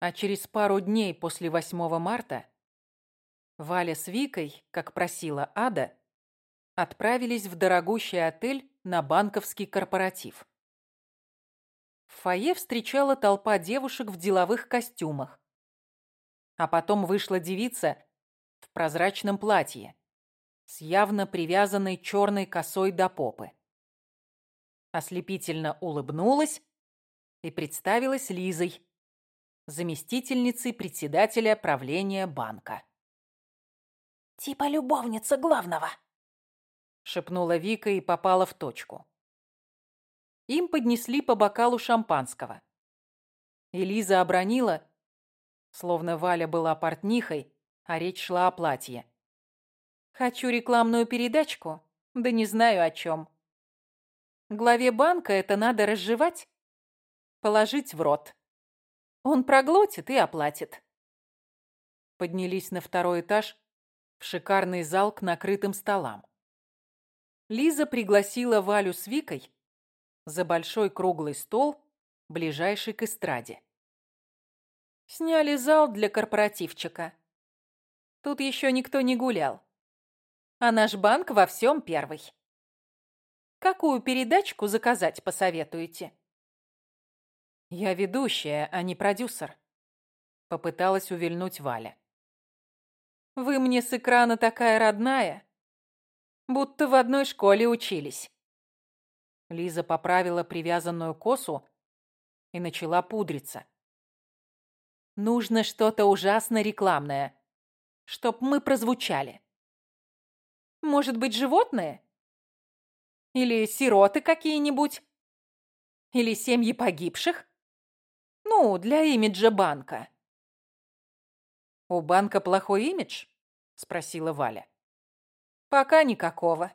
А через пару дней после 8 марта Валя с Викой, как просила Ада, отправились в дорогущий отель на банковский корпоратив. В фойе встречала толпа девушек в деловых костюмах. А потом вышла девица в прозрачном платье с явно привязанной черной косой до попы. Ослепительно улыбнулась и представилась Лизой, заместительницей председателя правления банка. «Типа любовница главного», — шепнула Вика и попала в точку. Им поднесли по бокалу шампанского. И Лиза обронила, словно Валя была портнихой, а речь шла о платье. «Хочу рекламную передачку, да не знаю о чем. Главе банка это надо разжевать, положить в рот. Он проглотит и оплатит». Поднялись на второй этаж в шикарный зал к накрытым столам. Лиза пригласила Валю с Викой за большой круглый стол, ближайший к эстраде. Сняли зал для корпоративчика. Тут еще никто не гулял. А наш банк во всем первый. Какую передачку заказать посоветуете? Я ведущая, а не продюсер. Попыталась увильнуть Валя. Вы мне с экрана такая родная, будто в одной школе учились. Лиза поправила привязанную косу и начала пудриться. Нужно что-то ужасно рекламное, чтоб мы прозвучали. Может быть, животные? Или сироты какие-нибудь? Или семьи погибших? Ну, для имиджа банка. «У банка плохой имидж?» – спросила Валя. «Пока никакого.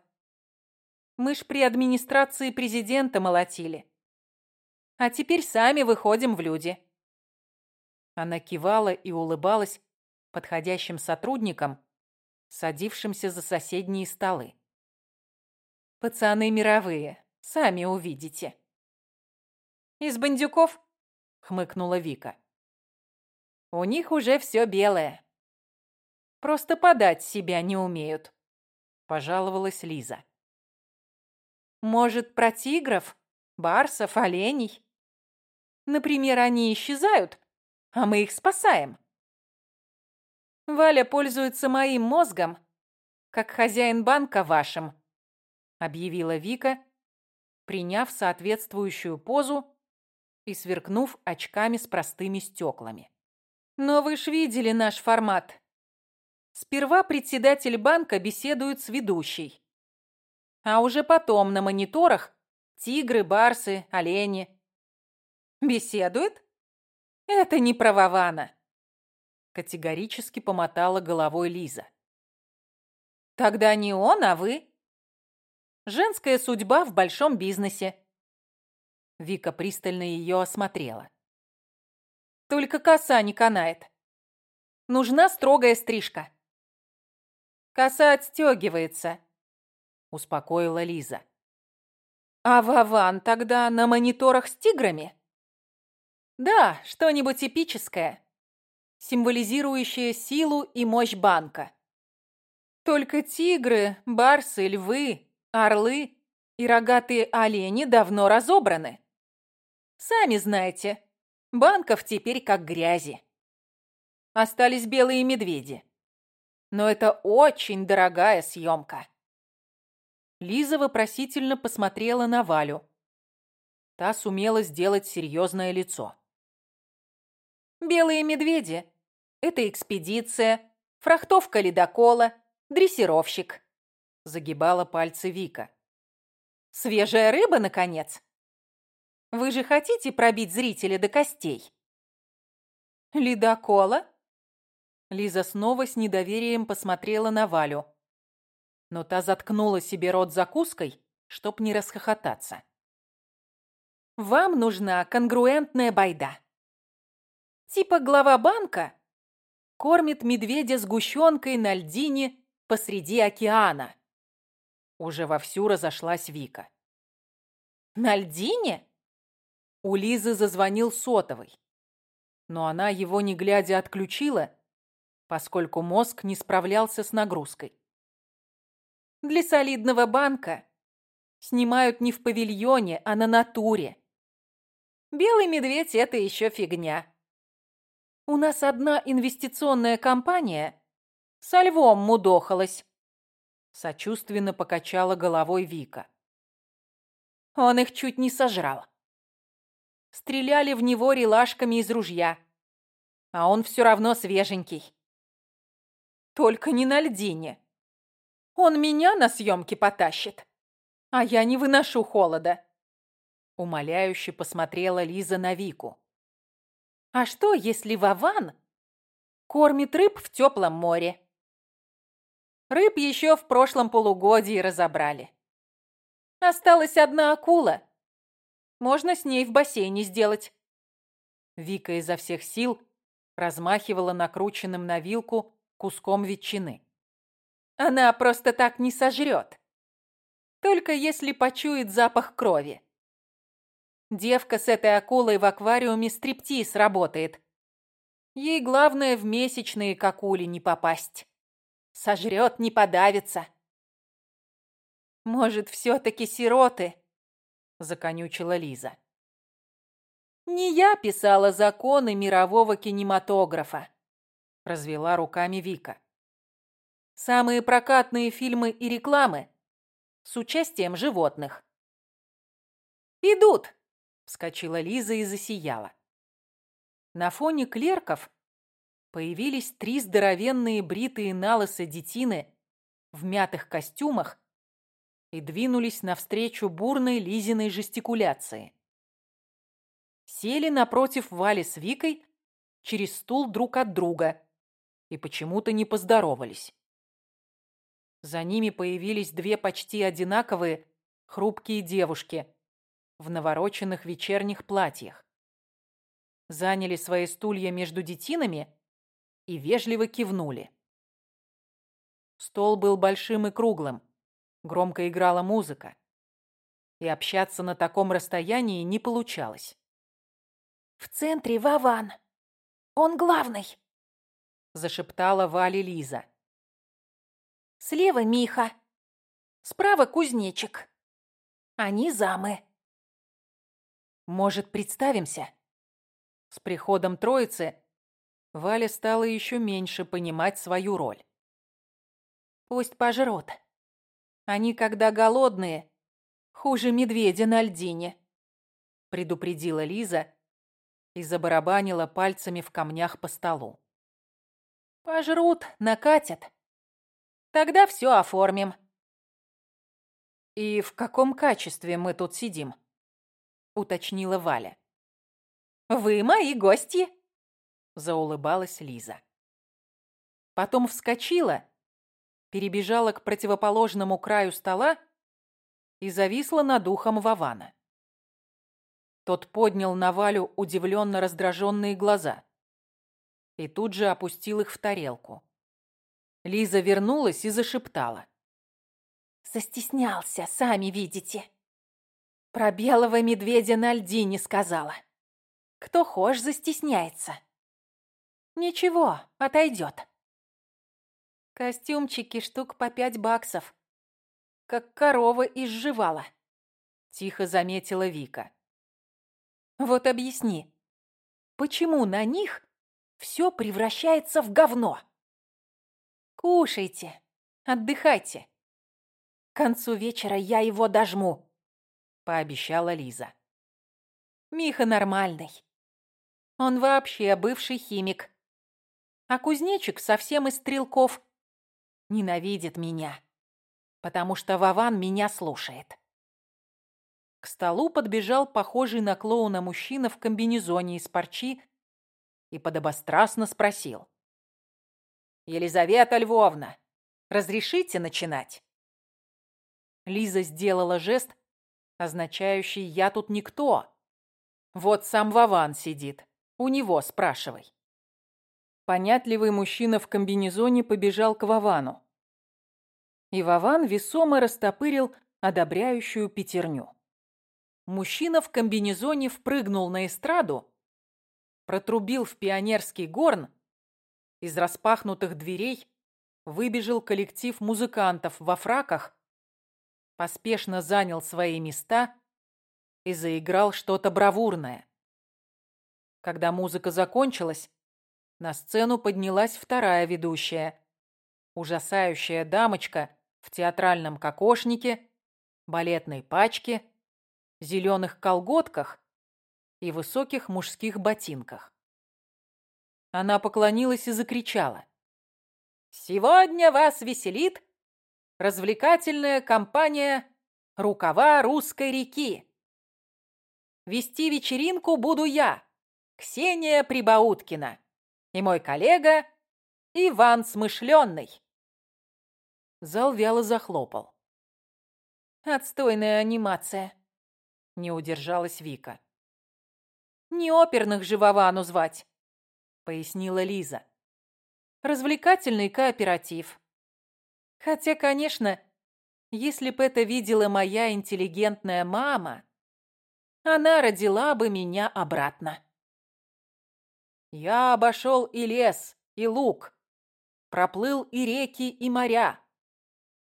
Мы ж при администрации президента молотили. А теперь сами выходим в люди». Она кивала и улыбалась подходящим сотрудникам, садившимся за соседние столы. «Пацаны мировые, сами увидите». «Из бандюков?» — хмыкнула Вика. У них уже все белое. Просто подать себя не умеют, пожаловалась Лиза. Может, про тигров, барсов, оленей? Например, они исчезают, а мы их спасаем. Валя пользуется моим мозгом, как хозяин банка вашим, объявила Вика, приняв соответствующую позу и сверкнув очками с простыми стеклами. Но вы ж видели наш формат. Сперва председатель банка беседует с ведущей. А уже потом на мониторах тигры, барсы, олени. Беседует? Это не про Вована. Категорически помотала головой Лиза. Тогда не он, а вы. Женская судьба в большом бизнесе. Вика пристально ее осмотрела. Только коса не канает. Нужна строгая стрижка. Коса отстегивается, успокоила Лиза. А Вован тогда на мониторах с тиграми? Да, что-нибудь эпическое, символизирующее силу и мощь банка. Только тигры, барсы, львы, орлы и рогатые олени давно разобраны. Сами знаете, Банков теперь как грязи. Остались белые медведи. Но это очень дорогая съемка. Лиза вопросительно посмотрела на Валю. Та сумела сделать серьезное лицо. «Белые медведи — это экспедиция, фрахтовка ледокола, дрессировщик», — загибала пальцы Вика. «Свежая рыба, наконец?» Вы же хотите пробить зрителя до костей?» «Ледокола?» Лиза снова с недоверием посмотрела на Валю. Но та заткнула себе рот закуской, чтоб не расхохотаться. «Вам нужна конгруентная байда. Типа глава банка кормит медведя сгущенкой на льдине посреди океана». Уже вовсю разошлась Вика. «На льдине?» У Лизы зазвонил сотовый. но она его не глядя отключила, поскольку мозг не справлялся с нагрузкой. Для солидного банка снимают не в павильоне, а на натуре. Белый медведь – это еще фигня. У нас одна инвестиционная компания со львом мудохалась. Сочувственно покачала головой Вика. Он их чуть не сожрал. Стреляли в него релашками из ружья, а он все равно свеженький. Только не на льдине. Он меня на съемки потащит, а я не выношу холода. Умоляюще посмотрела Лиза на Вику. А что, если Вован кормит рыб в теплом море? Рыб еще в прошлом полугодии разобрали. Осталась одна акула. Можно с ней в бассейне сделать. Вика изо всех сил размахивала накрученным на вилку куском ветчины. Она просто так не сожрет. Только если почует запах крови. Девка с этой акулой в аквариуме стриптиз работает. Ей главное в месячные к акуле не попасть. Сожрет, не подавится. Может, все-таки сироты? Законючила Лиза. Не я писала законы мирового кинематографа. Развела руками Вика. Самые прокатные фильмы и рекламы с участием животных. «Идут!» — вскочила Лиза и засияла. На фоне клерков появились три здоровенные бритые налысы детины в мятых костюмах и двинулись навстречу бурной Лизиной жестикуляции. Сели напротив Вали с Викой через стул друг от друга и почему-то не поздоровались. За ними появились две почти одинаковые хрупкие девушки в навороченных вечерних платьях. Заняли свои стулья между детинами и вежливо кивнули. Стол был большим и круглым, громко играла музыка, и общаться на таком расстоянии не получалось. «В центре Вован. Он главный», — зашептала Валя Лиза. Слева Миха. Справа кузнечик. Они замы. Может, представимся? С приходом троицы Валя стала еще меньше понимать свою роль. Пусть пожрут. Они, когда голодные, хуже медведя на льдине, предупредила Лиза и забарабанила пальцами в камнях по столу. Пожрут, накатят. Тогда все оформим. И в каком качестве мы тут сидим? Уточнила Валя. Вы мои гости, заулыбалась Лиза. Потом вскочила, перебежала к противоположному краю стола и зависла над ухом Вована. Тот поднял на Валю удивленно раздраженные глаза и тут же опустил их в тарелку. Лиза вернулась и зашептала. «Застеснялся, сами видите. Про белого медведя на льдине сказала. Кто хошь застесняется. Ничего, отойдет. Костюмчики штук по пять баксов. Как корова изживала», — тихо заметила Вика. «Вот объясни, почему на них все превращается в говно?» Кушайте, отдыхайте. К концу вечера я его дожму, пообещала Лиза. Миха нормальный. Он вообще бывший химик. А кузнечик совсем из стрелков. Ненавидит меня, потому что Вован меня слушает. К столу подбежал похожий на клоуна мужчина в комбинезоне из парчи и подобострастно спросил. «Елизавета Львовна, разрешите начинать?» Лиза сделала жест, означающий «я тут никто». Вот сам Вован сидит, у него спрашивай. Понятливый мужчина в комбинезоне побежал к Вовану. И Вован весомо растопырил одобряющую пятерню. Мужчина в комбинезоне впрыгнул на эстраду протрубил в пионерский горн, из распахнутых дверей выбежал коллектив музыкантов во фраках, поспешно занял свои места и заиграл что-то бравурное. Когда музыка закончилась, на сцену поднялась вторая ведущая, ужасающая дамочка в театральном кокошнике, балетной пачке, зеленых колготках и высоких мужских ботинках. Она поклонилась и закричала. «Сегодня вас веселит развлекательная компания «Рукава русской реки». Вести вечеринку буду я, Ксения Прибауткина, и мой коллега Иван Смышленный. Зал вяло захлопал. Отстойная анимация. Не удержалась Вика. Не оперных же Вовану звать, пояснила Лиза. Развлекательный кооператив. Хотя, конечно, если б это видела моя интеллигентная мама, она родила бы меня обратно. Я обошел и лес, и луг, проплыл и реки, и моря,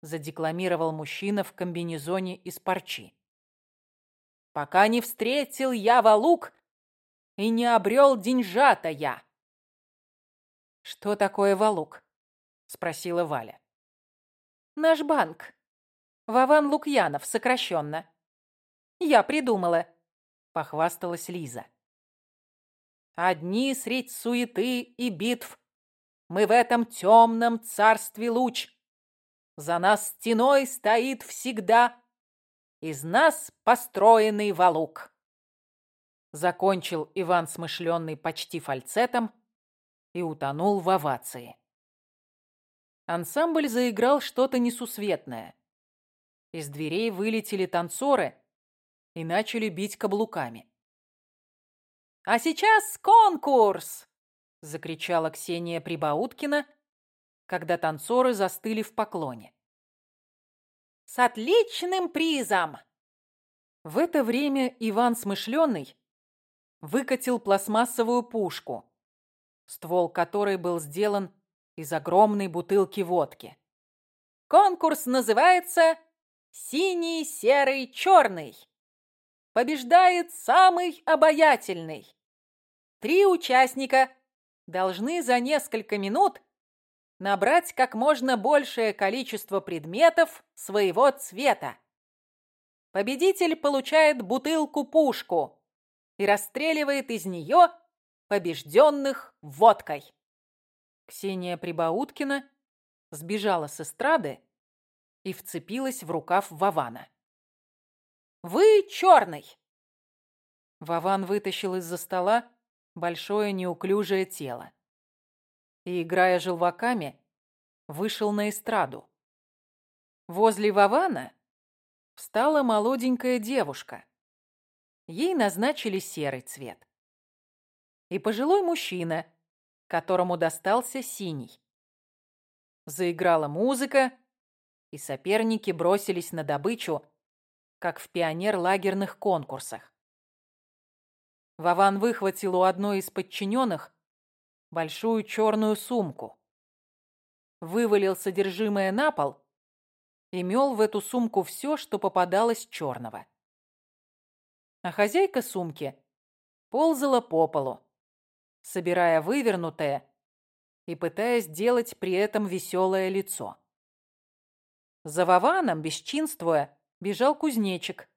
задекламировал мужчина в комбинезоне из парчи. Пока не встретил я Валук и не обрел деньжата я. «Что такое Валук?» — спросила Валя. «Наш банк. Вован Лукьянов, сокращенно. Я придумала», — похвасталась Лиза. «Одни средь суеты и битв. Мы в этом темном царстве луч. За нас стеной стоит всегда из нас построенный валук. Закончил Иван смышленный почти фальцетом и утонул в овации. Ансамбль заиграл что-то несусветное. Из дверей вылетели танцоры и начали бить каблуками. «А сейчас конкурс!» — закричала Ксения Прибауткина, когда танцоры застыли в поклоне. «С отличным призом!» В это время Иван Смышленый выкатил пластмассовую пушку, ствол которой был сделан из огромной бутылки водки. «Конкурс называется «Синий, серый, черный». Побеждает самый обаятельный. Три участника должны за несколько минут набрать как можно большее количество предметов своего цвета. Победитель получает бутылку-пушку и расстреливает из нее побежденных водкой. Ксения Прибауткина сбежала с эстрады и вцепилась в рукав Вована. «Вы черный!» Вован вытащил из-за стола большое неуклюжее тело и, играя желваками, вышел на эстраду. Возле Вована встала молоденькая девушка. Ей назначили серый цвет. И пожилой мужчина, которому достался синий. Заиграла музыка, и соперники бросились на добычу, как в пионер-лагерных конкурсах. Вован выхватил у одной из подчиненных большую черную сумку. Вывалил содержимое на пол и мел в эту сумку все, что попадалось черного. А хозяйка сумки ползала по полу, собирая вывернутое и пытаясь сделать при этом веселое лицо. За Вованом, бесчинствуя, бежал кузнечик,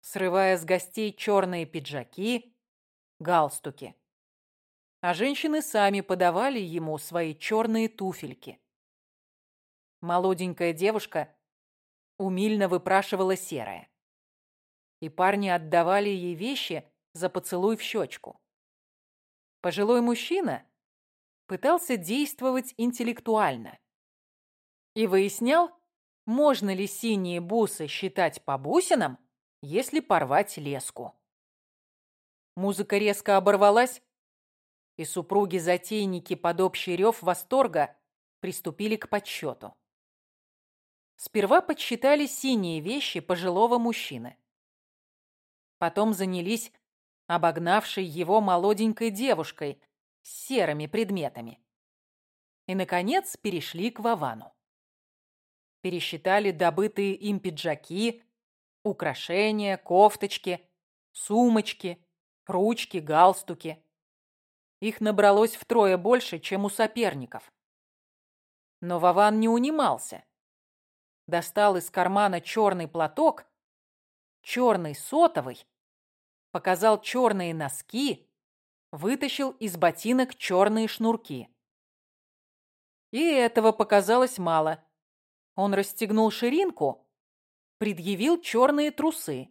срывая с гостей черные пиджаки, галстуки а женщины сами подавали ему свои черные туфельки. Молоденькая девушка умильно выпрашивала серое. И парни отдавали ей вещи за поцелуй в щечку. Пожилой мужчина пытался действовать интеллектуально и выяснял, можно ли синие бусы считать по бусинам, если порвать леску. Музыка резко оборвалась, и супруги-затейники под общий рев восторга приступили к подсчету. Сперва подсчитали синие вещи пожилого мужчины. Потом занялись обогнавшей его молоденькой девушкой с серыми предметами. И, наконец, перешли к Вовану. Пересчитали добытые им пиджаки, украшения, кофточки, сумочки, ручки, галстуки. Их набралось втрое больше, чем у соперников. Но Вован не унимался. Достал из кармана черный платок, черный сотовый, показал черные носки, вытащил из ботинок черные шнурки. И этого показалось мало. Он расстегнул ширинку, предъявил черные трусы,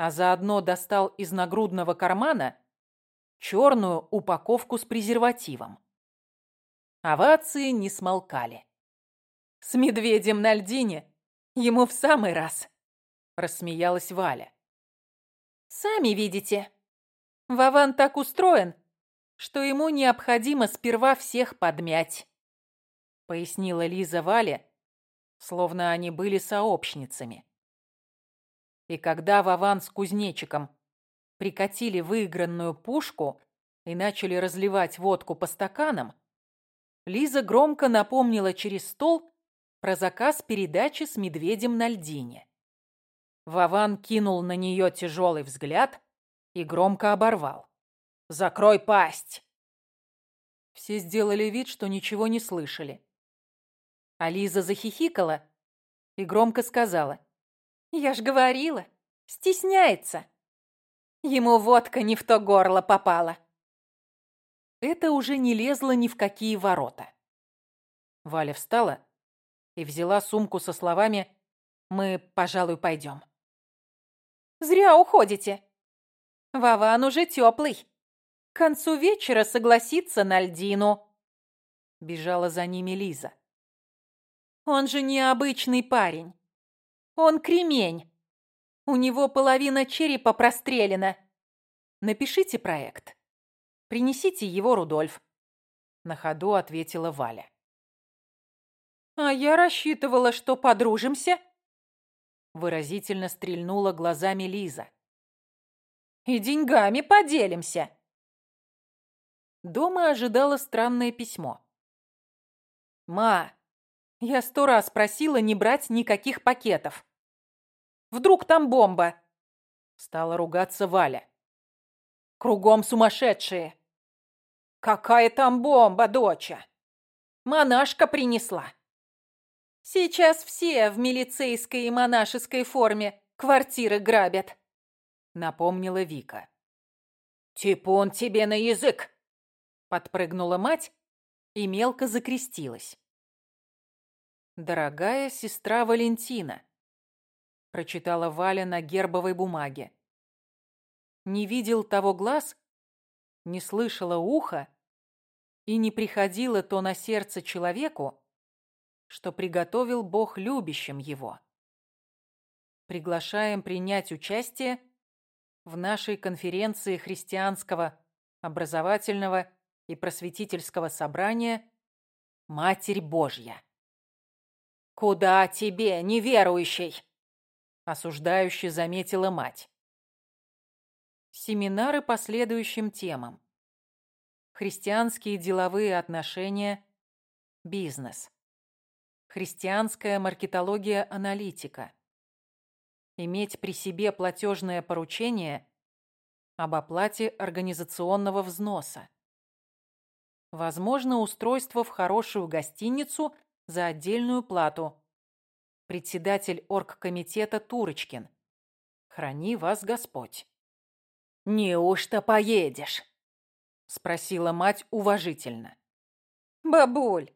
а заодно достал из нагрудного кармана черную упаковку с презервативом. Овации не смолкали. «С медведем на льдине ему в самый раз», — рассмеялась Валя. «Сами видите, Вован так устроен, что ему необходимо сперва всех подмять», — пояснила Лиза Вале, словно они были сообщницами. И когда Вован с кузнечиком прикатили выигранную пушку и начали разливать водку по стаканам, Лиза громко напомнила через стол про заказ передачи с медведем на льдине. Вован кинул на нее тяжелый взгляд и громко оборвал. «Закрой пасть!» Все сделали вид, что ничего не слышали. А Лиза захихикала и громко сказала. «Я ж говорила, стесняется. Ему водка не в то горло попала» это уже не лезло ни в какие ворота. Валя встала и взяла сумку со словами «Мы, пожалуй, пойдем». «Зря уходите. Вован уже теплый. К концу вечера согласится на льдину». Бежала за ними Лиза. «Он же необычный парень. Он кремень. У него половина черепа прострелена. Напишите проект». Принесите его, Рудольф. На ходу ответила Валя. А я рассчитывала, что подружимся. Выразительно стрельнула глазами Лиза. И деньгами поделимся. Дома ожидало странное письмо. «Ма, я сто раз просила не брать никаких пакетов. Вдруг там бомба?» Стала ругаться Валя. «Кругом сумасшедшие. «Какая там бомба, доча? Монашка принесла». «Сейчас все в милицейской и монашеской форме квартиры грабят», — напомнила Вика. «Типун тебе на язык!» — подпрыгнула мать и мелко закрестилась. «Дорогая сестра Валентина», — прочитала Валя на гербовой бумаге. «Не видел того глаз, не слышала ухо и не приходило то на сердце человеку, что приготовил Бог любящим его. Приглашаем принять участие в нашей конференции христианского образовательного и просветительского собрания «Матерь Божья». «Куда тебе, неверующий?» — осуждающе заметила мать. Семинары по следующим темам. Христианские деловые отношения, бизнес. Христианская маркетология-аналитика. Иметь при себе платежное поручение об оплате организационного взноса. Возможно устройство в хорошую гостиницу за отдельную плату. Председатель оргкомитета Турочкин. Храни вас Господь. «Неужто поедешь?» — спросила мать уважительно. «Бабуль,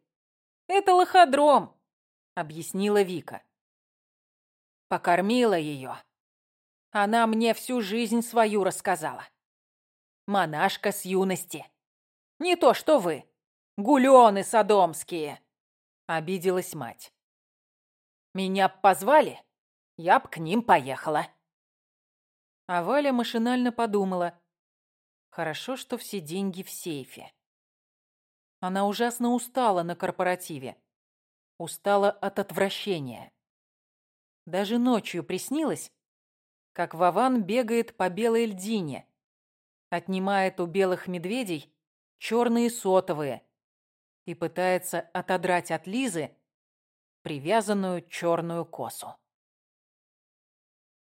это лоходром», — объяснила Вика. Покормила ее. Она мне всю жизнь свою рассказала. Монашка с юности. Не то что вы, гулены содомские, — обиделась мать. Меня позвали, я б к ним поехала. А Валя машинально подумала. Хорошо, что все деньги в сейфе. Она ужасно устала на корпоративе. Устала от отвращения. Даже ночью приснилось, как Вован бегает по белой льдине, отнимает у белых медведей черные сотовые и пытается отодрать от Лизы привязанную черную косу.